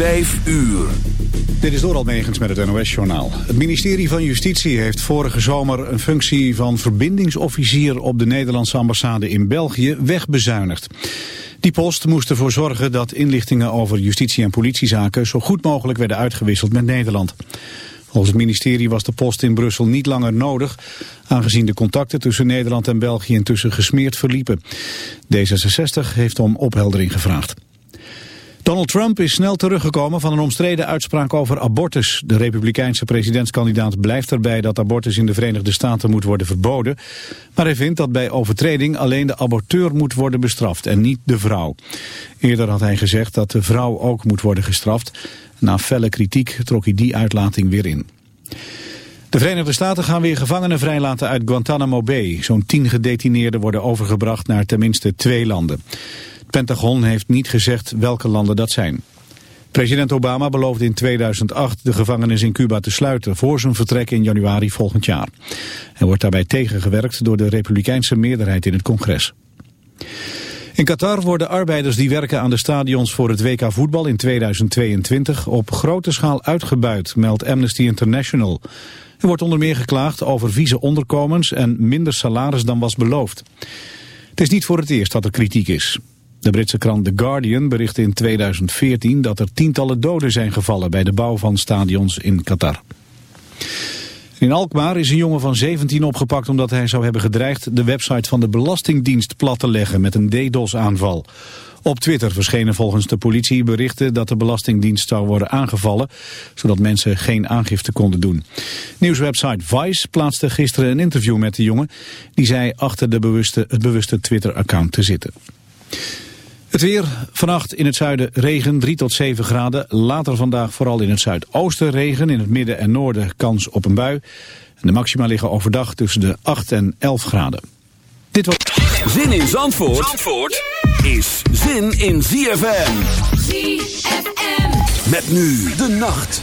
Vijf uur. Dit is Doral Megens met het NOS-journaal. Het ministerie van Justitie heeft vorige zomer een functie van verbindingsofficier op de Nederlandse ambassade in België wegbezuinigd. Die post moest ervoor zorgen dat inlichtingen over justitie- en politiezaken zo goed mogelijk werden uitgewisseld met Nederland. Volgens het ministerie was de post in Brussel niet langer nodig, aangezien de contacten tussen Nederland en België intussen gesmeerd verliepen. D66 heeft om opheldering gevraagd. Donald Trump is snel teruggekomen van een omstreden uitspraak over abortus. De republikeinse presidentskandidaat blijft erbij dat abortus in de Verenigde Staten moet worden verboden. Maar hij vindt dat bij overtreding alleen de aborteur moet worden bestraft en niet de vrouw. Eerder had hij gezegd dat de vrouw ook moet worden gestraft. Na felle kritiek trok hij die uitlating weer in. De Verenigde Staten gaan weer gevangenen vrijlaten uit Guantanamo Bay. Zo'n tien gedetineerden worden overgebracht naar tenminste twee landen. Het Pentagon heeft niet gezegd welke landen dat zijn. President Obama beloofde in 2008 de gevangenis in Cuba te sluiten voor zijn vertrek in januari volgend jaar. Hij wordt daarbij tegengewerkt door de republikeinse meerderheid in het congres. In Qatar worden arbeiders die werken aan de stadions voor het WK voetbal in 2022 op grote schaal uitgebuit, meldt Amnesty International. Er wordt onder meer geklaagd over vieze onderkomens en minder salaris dan was beloofd. Het is niet voor het eerst dat er kritiek is. De Britse krant The Guardian berichtte in 2014 dat er tientallen doden zijn gevallen bij de bouw van stadions in Qatar. In Alkmaar is een jongen van 17 opgepakt omdat hij zou hebben gedreigd de website van de Belastingdienst plat te leggen met een DDoS-aanval. Op Twitter verschenen volgens de politie berichten dat de Belastingdienst zou worden aangevallen, zodat mensen geen aangifte konden doen. Nieuwswebsite Vice plaatste gisteren een interview met de jongen, die zei achter de bewuste, het bewuste Twitter-account te zitten. Het weer, vannacht in het zuiden regen, 3 tot 7 graden. Later vandaag vooral in het zuidoosten regen, in het midden en noorden kans op een bui. En de maxima liggen overdag tussen de 8 en 11 graden. Dit was... Zin in Zandvoort, Zandvoort is zin in ZFM. ZFM. Met nu de nacht.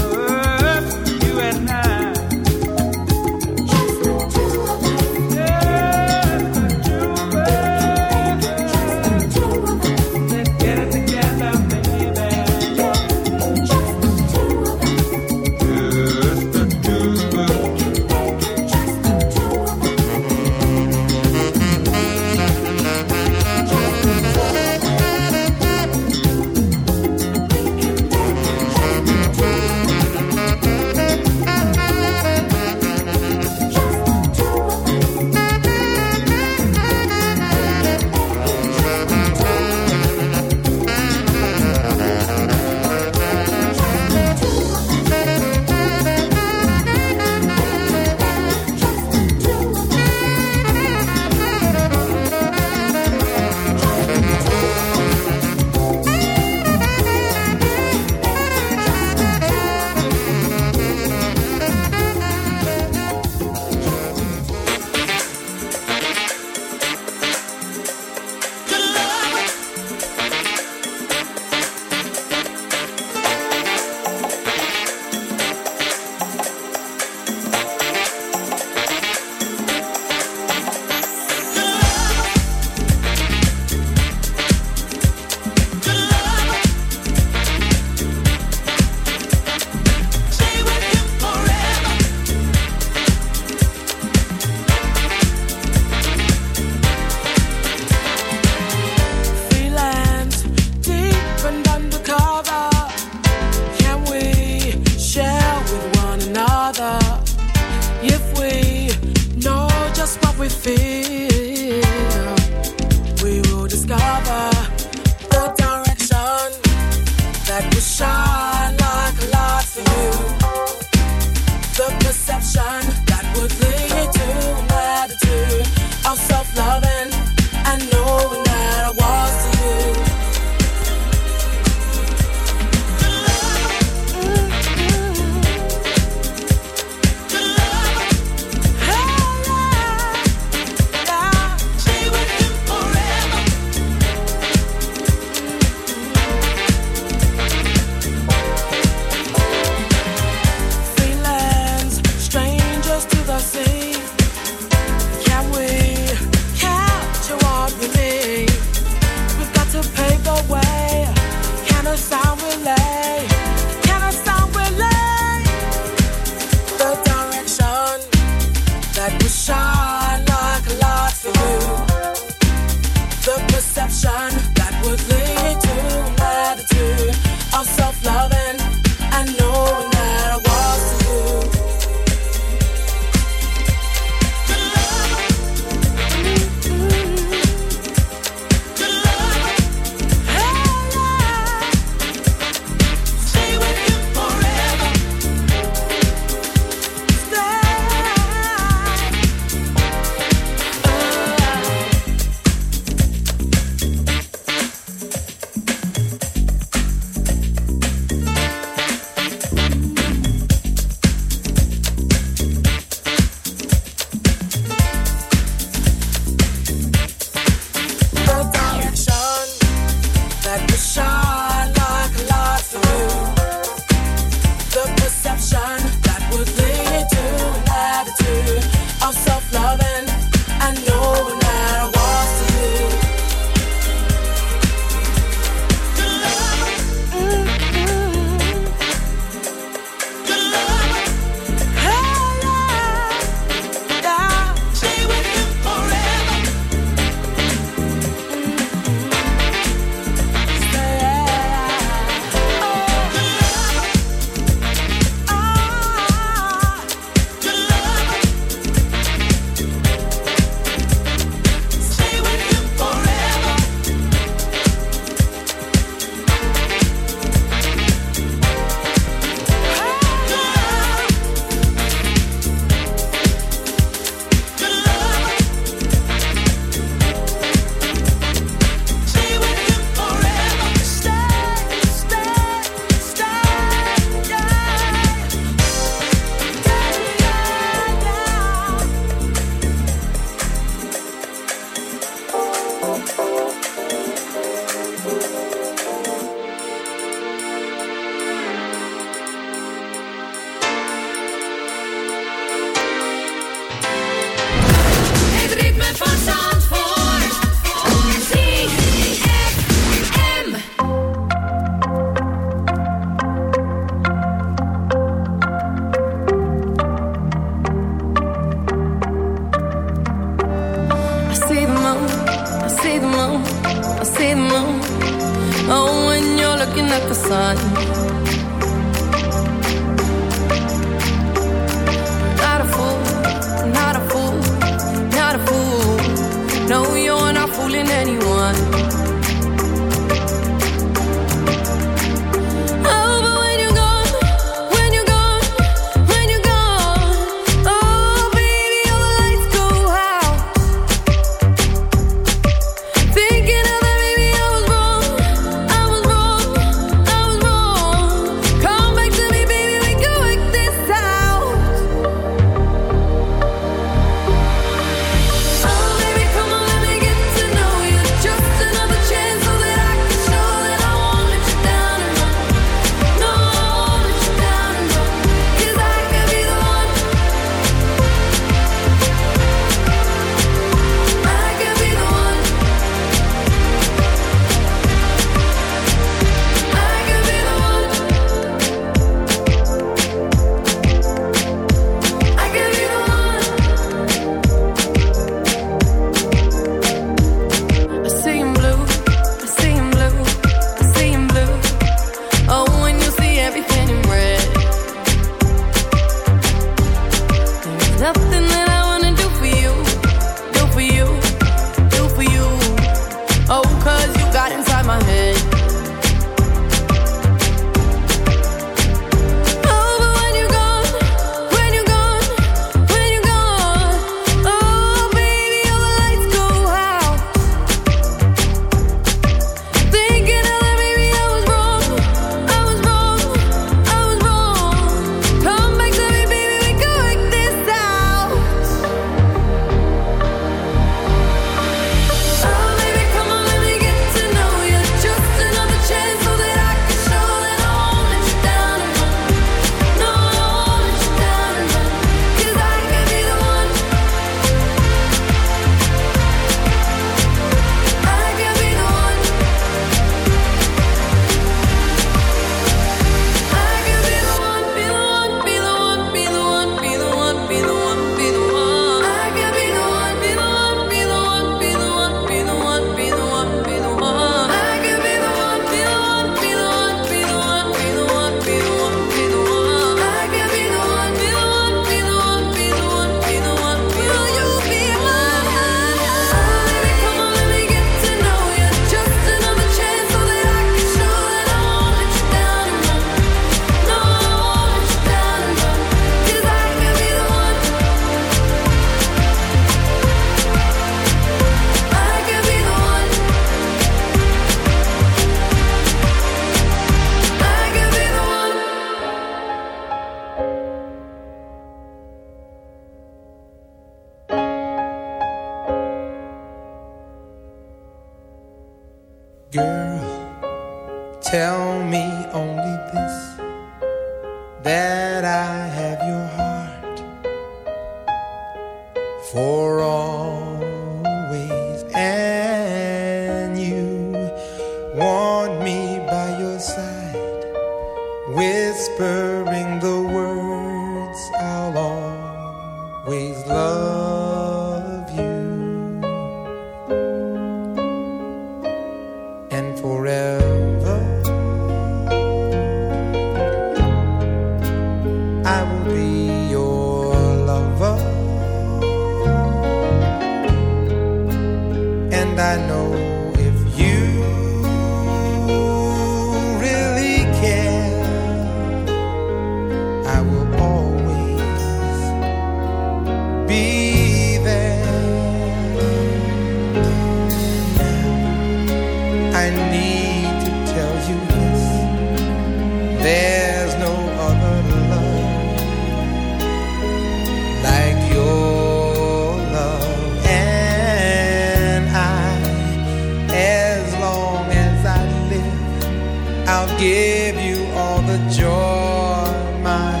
I'll give you all the joy my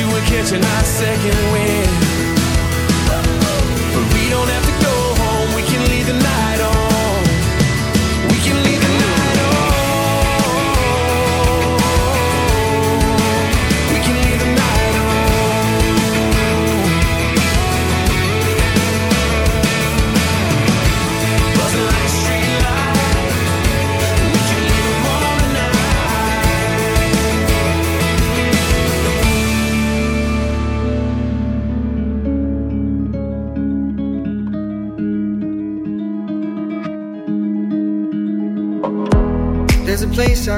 you were catching nice second wind.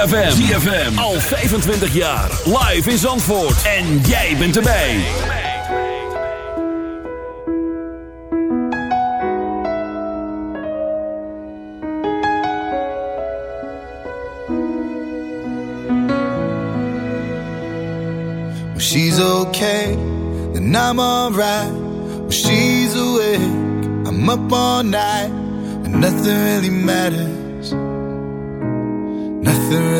ZFM. ZFM. Al 25 jaar. Live in Zandvoort. En jij bent erbij. When she's okay, then I'm alright. When she's awake, I'm up all night. And nothing really matters.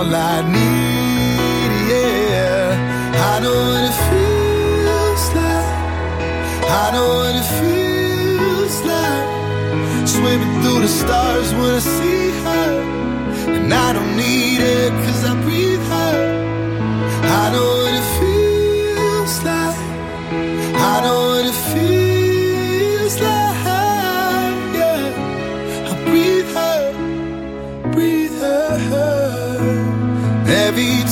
All I need,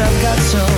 I've got some